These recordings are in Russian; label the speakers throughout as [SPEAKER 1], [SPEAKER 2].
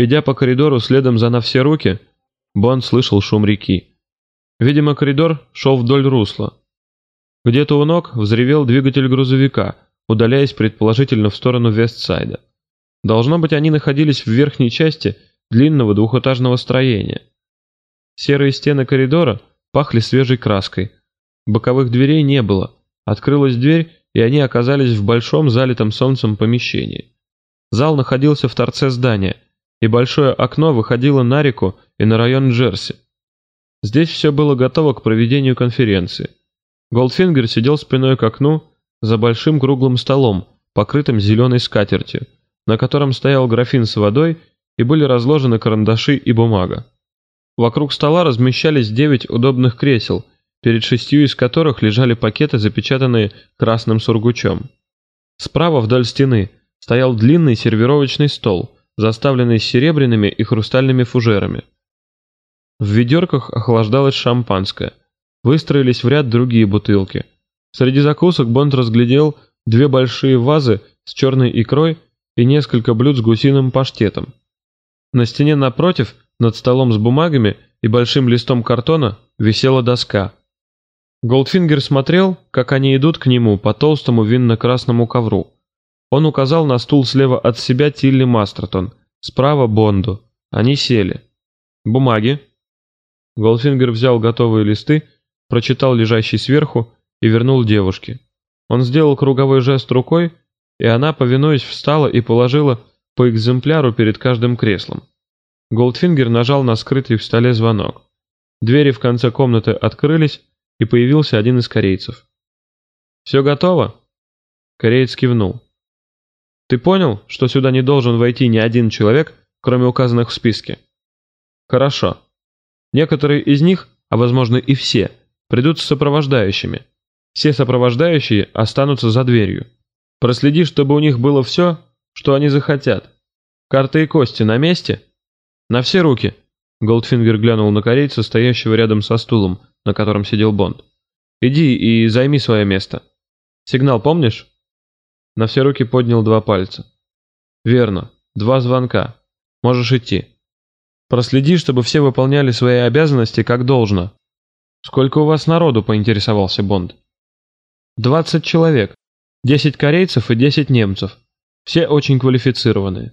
[SPEAKER 1] Идя по коридору следом за на все руки, Бонд слышал шум реки. Видимо, коридор шел вдоль русла. Где-то у ног взревел двигатель грузовика, удаляясь предположительно в сторону Вестсайда. Должно быть, они находились в верхней части длинного двухэтажного строения. Серые стены коридора пахли свежей краской. Боковых дверей не было. Открылась дверь, и они оказались в большом залитом солнцем помещении. Зал находился в торце здания – и большое окно выходило на реку и на район Джерси. Здесь все было готово к проведению конференции. Голдфингер сидел спиной к окну за большим круглым столом, покрытым зеленой скатертью, на котором стоял графин с водой и были разложены карандаши и бумага. Вокруг стола размещались девять удобных кресел, перед шестью из которых лежали пакеты, запечатанные красным сургучом. Справа вдоль стены стоял длинный сервировочный стол – заставленный серебряными и хрустальными фужерами. В ведерках охлаждалось шампанское. Выстроились в ряд другие бутылки. Среди закусок Бонд разглядел две большие вазы с черной икрой и несколько блюд с гусиным паштетом. На стене напротив, над столом с бумагами и большим листом картона, висела доска. Голдфингер смотрел, как они идут к нему по толстому винно-красному ковру. Он указал на стул слева от себя Тилли Мастертон, справа Бонду. Они сели. «Бумаги». Голдфингер взял готовые листы, прочитал лежащий сверху и вернул девушке. Он сделал круговой жест рукой, и она, повинуясь, встала и положила по экземпляру перед каждым креслом. Голдфингер нажал на скрытый в столе звонок. Двери в конце комнаты открылись, и появился один из корейцев. «Все готово?» Кореец кивнул. Ты понял, что сюда не должен войти ни один человек, кроме указанных в списке? Хорошо. Некоторые из них, а возможно и все, придут с сопровождающими. Все сопровождающие останутся за дверью. Проследи, чтобы у них было все, что они захотят. Карты и кости на месте? На все руки. Голдфингер глянул на корейца, стоящего рядом со стулом, на котором сидел Бонд. Иди и займи свое место. Сигнал помнишь? На все руки поднял два пальца. «Верно. Два звонка. Можешь идти. Проследи, чтобы все выполняли свои обязанности как должно. Сколько у вас народу?» – поинтересовался Бонд. «Двадцать человек. Десять корейцев и десять немцев. Все очень квалифицированные.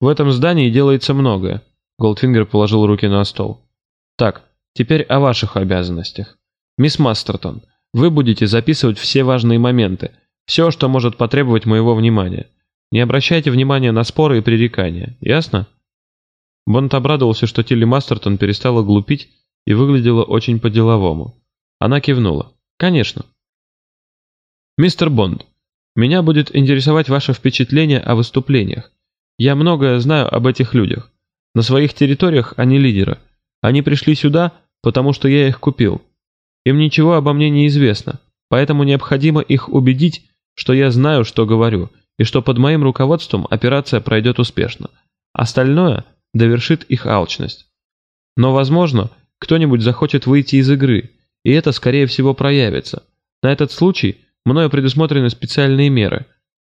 [SPEAKER 1] В этом здании делается многое». Голдфингер положил руки на стол. «Так, теперь о ваших обязанностях. Мисс Мастертон, вы будете записывать все важные моменты, все, что может потребовать моего внимания. Не обращайте внимания на споры и пререкания, ясно?» Бонд обрадовался, что Тилли Мастертон перестала глупить и выглядела очень по-деловому. Она кивнула. «Конечно». «Мистер Бонд, меня будет интересовать ваше впечатление о выступлениях. Я многое знаю об этих людях. На своих территориях они лидеры. Они пришли сюда, потому что я их купил. Им ничего обо мне не известно, поэтому необходимо их убедить, что я знаю, что говорю, и что под моим руководством операция пройдет успешно. Остальное довершит их алчность. Но, возможно, кто-нибудь захочет выйти из игры, и это, скорее всего, проявится. На этот случай мною предусмотрены специальные меры,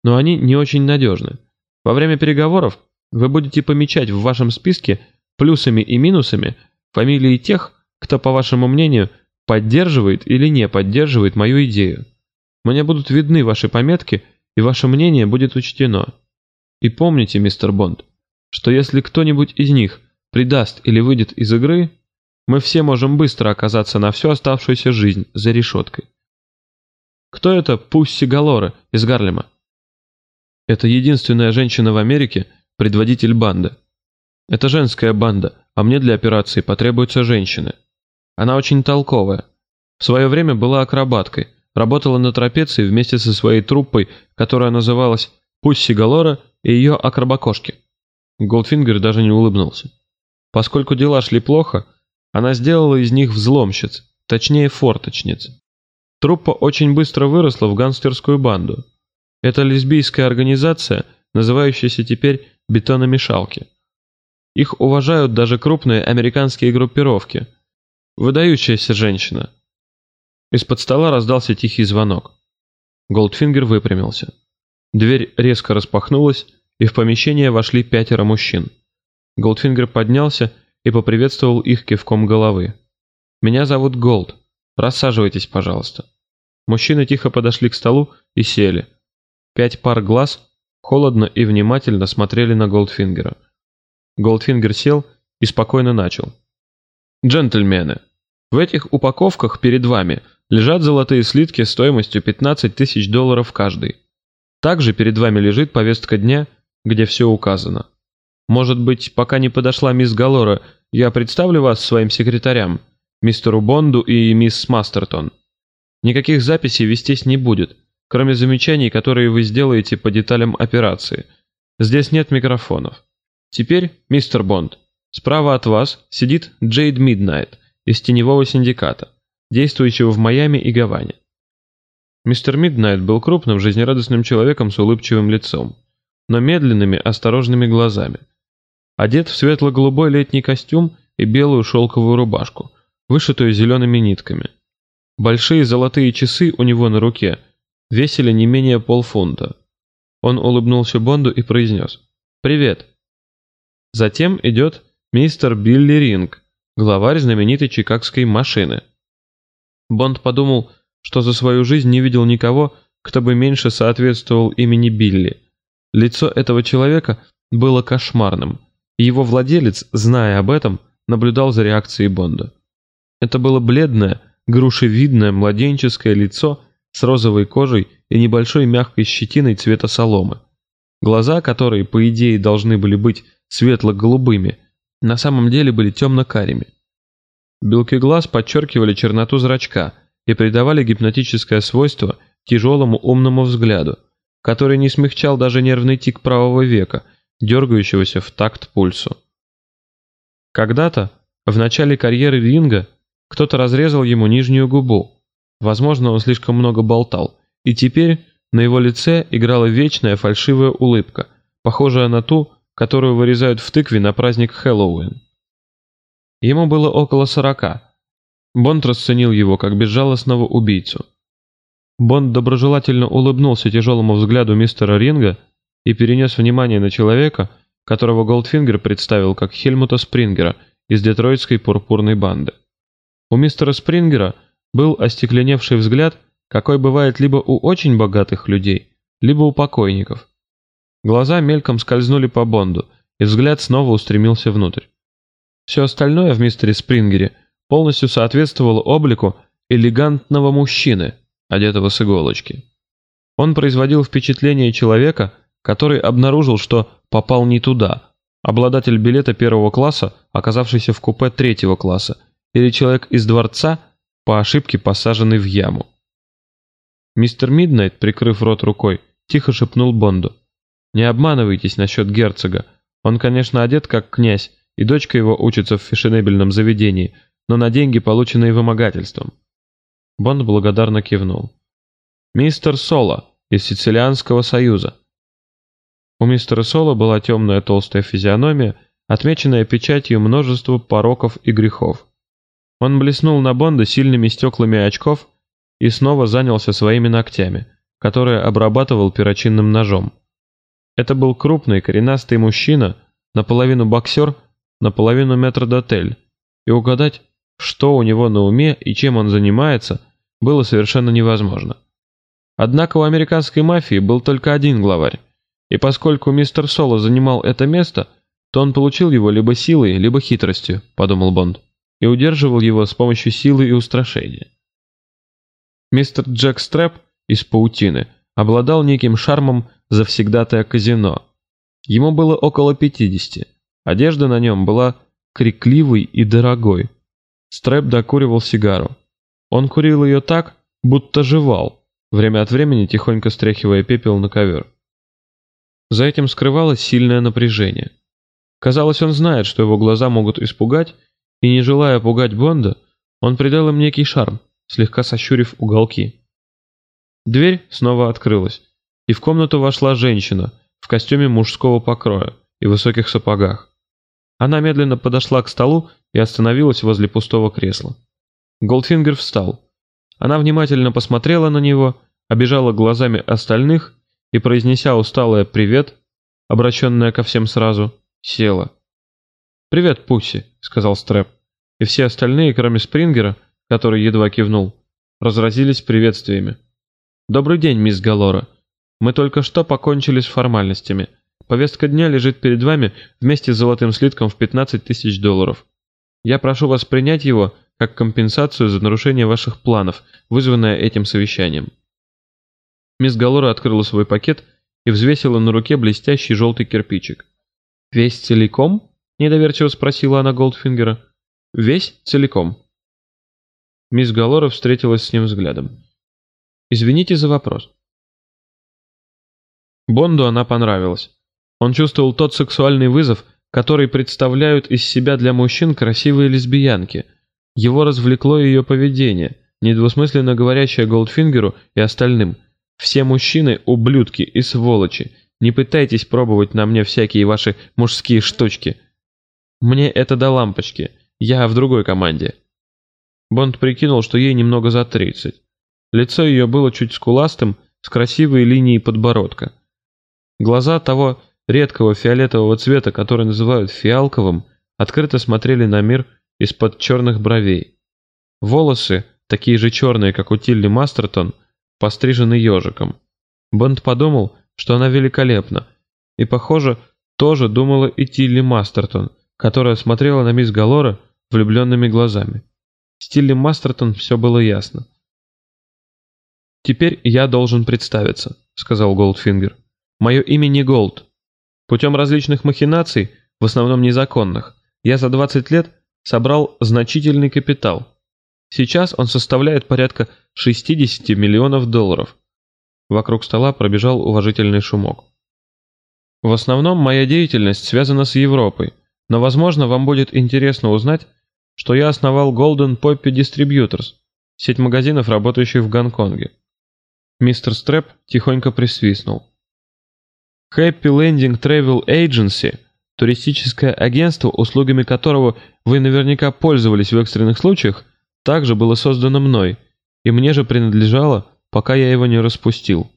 [SPEAKER 1] но они не очень надежны. Во время переговоров вы будете помечать в вашем списке плюсами и минусами фамилии тех, кто, по вашему мнению, поддерживает или не поддерживает мою идею. Мне будут видны ваши пометки, и ваше мнение будет учтено. И помните, мистер Бонд, что если кто-нибудь из них предаст или выйдет из игры, мы все можем быстро оказаться на всю оставшуюся жизнь за решеткой. Кто это Пусси Галора из Гарлема? Это единственная женщина в Америке, предводитель банды. Это женская банда, а мне для операции потребуются женщины. Она очень толковая. В свое время была акробаткой, работала на трапеции вместе со своей труппой, которая называлась «Пусси Галора» и ее акробакошки. Голдфингер даже не улыбнулся. Поскольку дела шли плохо, она сделала из них взломщиц, точнее форточниц. Труппа очень быстро выросла в гангстерскую банду. Это лесбийская организация, называющаяся теперь «Бетономешалки». Их уважают даже крупные американские группировки. Выдающаяся женщина. Из-под стола раздался тихий звонок. Голдфингер выпрямился. Дверь резко распахнулась, и в помещение вошли пятеро мужчин. Голдфингер поднялся и поприветствовал их кивком головы. «Меня зовут Голд. Рассаживайтесь, пожалуйста». Мужчины тихо подошли к столу и сели. Пять пар глаз холодно и внимательно смотрели на Голдфингера. Голдфингер сел и спокойно начал. «Джентльмены, в этих упаковках перед вами лежат золотые слитки стоимостью 15 тысяч долларов каждый. Также перед вами лежит повестка дня, где все указано. Может быть, пока не подошла мисс Галора, я представлю вас своим секретарям, мистеру Бонду и мисс Мастертон. Никаких записей вестись не будет, кроме замечаний, которые вы сделаете по деталям операции. Здесь нет микрофонов. Теперь, мистер Бонд, справа от вас сидит Джейд Миднайт из теневого синдиката, действующего в Майами и Гаване. Мистер Миднайт был крупным, жизнерадостным человеком с улыбчивым лицом, но медленными, осторожными глазами. Одет в светло-голубой летний костюм и белую шелковую рубашку, вышитую зелеными нитками. Большие золотые часы у него на руке весили не менее полфунта. Он улыбнулся Бонду и произнес «Привет». Затем идет мистер Билли Ринг, главарь знаменитой чикагской машины. Бонд подумал, что за свою жизнь не видел никого, кто бы меньше соответствовал имени Билли. Лицо этого человека было кошмарным, его владелец, зная об этом, наблюдал за реакцией Бонда. Это было бледное, грушевидное младенческое лицо с розовой кожей и небольшой мягкой щетиной цвета соломы. Глаза, которые, по идее, должны были быть светло-голубыми, на самом деле были темно-карими. Белки глаз подчеркивали черноту зрачка и придавали гипнотическое свойство тяжелому умному взгляду, который не смягчал даже нервный тик правого века, дергающегося в такт пульсу. Когда-то, в начале карьеры Ринга, кто-то разрезал ему нижнюю губу. Возможно, он слишком много болтал, и теперь на его лице играла вечная фальшивая улыбка, похожая на ту, которую вырезают в тыкве на праздник Хэллоуин. Ему было около сорока. Бонд расценил его как безжалостного убийцу. Бонд доброжелательно улыбнулся тяжелому взгляду мистера Ринга и перенес внимание на человека, которого Голдфингер представил как Хельмута Спрингера из детройтской пурпурной банды. У мистера Спрингера был остекленевший взгляд, какой бывает либо у очень богатых людей, либо у покойников. Глаза мельком скользнули по Бонду, и взгляд снова устремился внутрь. Все остальное в мистере Спрингере полностью соответствовало облику элегантного мужчины, одетого с иголочки. Он производил впечатление человека, который обнаружил, что попал не туда, обладатель билета первого класса, оказавшийся в купе третьего класса, или человек из дворца, по ошибке посаженный в яму. Мистер Миднайт, прикрыв рот рукой, тихо шепнул Бонду. Не обманывайтесь насчет герцога. Он, конечно, одет как князь, и дочка его учится в фешенебельном заведении, но на деньги, полученные вымогательством. Бонд благодарно кивнул. «Мистер Соло из Сицилианского союза». У мистера Соло была темная толстая физиономия, отмеченная печатью множества пороков и грехов. Он блеснул на Бонда сильными стеклами очков и снова занялся своими ногтями, которые обрабатывал перочинным ножом. Это был крупный, коренастый мужчина, наполовину боксер, наполовину метрдотель, и угадать, что у него на уме и чем он занимается, было совершенно невозможно. Однако у американской мафии был только один главарь, и поскольку мистер Соло занимал это место, то он получил его либо силой, либо хитростью, подумал Бонд, и удерживал его с помощью силы и устрашения. Мистер Джек Стрэп из паутины обладал неким шармом завсегдатая казино. Ему было около пятидесяти. Одежда на нем была крикливой и дорогой. Стрэп докуривал сигару. Он курил ее так, будто жевал, время от времени тихонько стряхивая пепел на ковер. За этим скрывалось сильное напряжение. Казалось, он знает, что его глаза могут испугать, и не желая пугать Бонда, он придал им некий шарм, слегка сощурив уголки. Дверь снова открылась и в комнату вошла женщина в костюме мужского покроя и высоких сапогах. Она медленно подошла к столу и остановилась возле пустого кресла. Голдфингер встал. Она внимательно посмотрела на него, обежала глазами остальных и, произнеся усталое «привет», обращенное ко всем сразу, села. «Привет, Пусси», — сказал Стрэп. И все остальные, кроме Спрингера, который едва кивнул, разразились приветствиями. «Добрый день, мисс Галора. Мы только что покончили с формальностями. Повестка дня лежит перед вами вместе с золотым слитком в 15 тысяч долларов. Я прошу вас принять его как компенсацию за нарушение ваших планов, вызванное этим совещанием». Мисс Галора открыла свой пакет и взвесила на руке блестящий желтый кирпичик. «Весь целиком?» — недоверчиво спросила она Голдфингера. «Весь целиком». Мисс Галора встретилась с ним взглядом. «Извините за вопрос». Бонду она понравилась. Он чувствовал тот сексуальный вызов, который представляют из себя для мужчин красивые лесбиянки. Его развлекло ее поведение, недвусмысленно говорящее Голдфингеру и остальным. «Все мужчины – ублюдки и сволочи. Не пытайтесь пробовать на мне всякие ваши мужские штучки. Мне это до лампочки. Я в другой команде». Бонд прикинул, что ей немного за тридцать. Лицо ее было чуть скуластым, с красивой линией подбородка. Глаза того редкого фиолетового цвета, который называют фиалковым, открыто смотрели на мир из-под черных бровей. Волосы, такие же черные, как у Тилли Мастертон, пострижены ежиком. Бонд подумал, что она великолепна, и, похоже, тоже думала и Тилли Мастертон, которая смотрела на мисс Галора влюбленными глазами. С Тилли Мастертон все было ясно. «Теперь я должен представиться», — сказал Голдфингер. «Мое имя не Голд, Путем различных махинаций, в основном незаконных, я за 20 лет собрал значительный капитал. Сейчас он составляет порядка 60 миллионов долларов. Вокруг стола пробежал уважительный шумок. В основном моя деятельность связана с Европой, но, возможно, вам будет интересно узнать, что я основал Golden Poppy Distributors, сеть магазинов, работающих в Гонконге. Мистер Стрэп тихонько присвистнул. Happy Landing Travel Agency – туристическое агентство, услугами которого вы наверняка пользовались в экстренных случаях, также было создано мной, и мне же принадлежало, пока я его не распустил.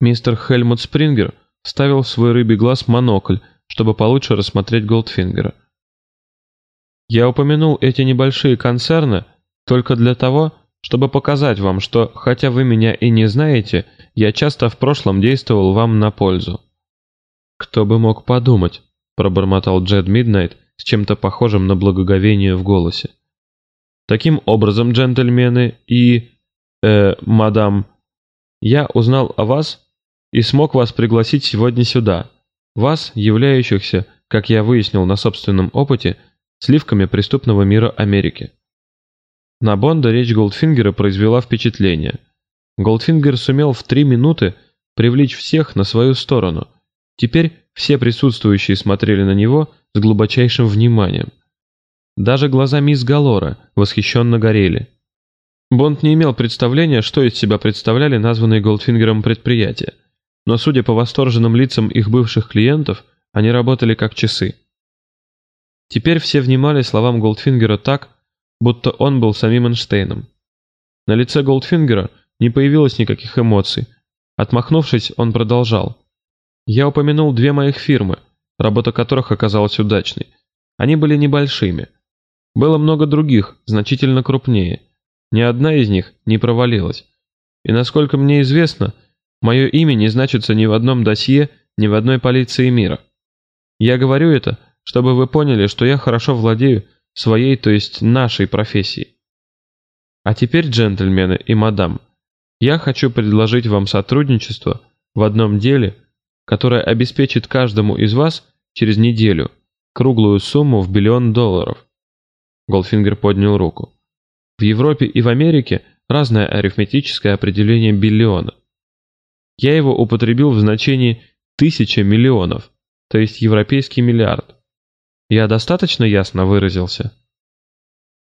[SPEAKER 1] Мистер Хельмут Спрингер вставил в свой рыбий глаз монокль, чтобы получше рассмотреть Голдфингера. Я упомянул эти небольшие концерны только для того, чтобы показать вам, что, хотя вы меня и не знаете, я часто в прошлом действовал вам на пользу». «Кто бы мог подумать», — пробормотал Джед Миднайт с чем-то похожим на благоговение в голосе. «Таким образом, джентльмены и... э, мадам, я узнал о вас и смог вас пригласить сегодня сюда, вас, являющихся, как я выяснил на собственном опыте, сливками преступного мира Америки. На Бонда речь Голдфингера произвела впечатление. Голдфингер сумел в три минуты привлечь всех на свою сторону. Теперь все присутствующие смотрели на него с глубочайшим вниманием. Даже глаза мисс Галора восхищенно горели. Бонд не имел представления, что из себя представляли названные Голдфингером предприятия, но судя по восторженным лицам их бывших клиентов, они работали как часы. Теперь все внимали словам Голдфингера так, будто он был самим Эйнштейном. На лице Голдфингера не появилось никаких эмоций. Отмахнувшись, он продолжал. «Я упомянул две моих фирмы, работа которых оказалась удачной. Они были небольшими. Было много других, значительно крупнее. Ни одна из них не провалилась. И насколько мне известно, мое имя не значится ни в одном досье, ни в одной полиции мира. Я говорю это, чтобы вы поняли, что я хорошо владею своей, то есть нашей профессии. А теперь, джентльмены и мадам, я хочу предложить вам сотрудничество в одном деле, которое обеспечит каждому из вас через неделю круглую сумму в биллион долларов. Голдфингер поднял руку. В Европе и в Америке разное арифметическое определение биллиона. Я его употребил в значении тысяча миллионов, то есть европейский миллиард. Я достаточно ясно выразился?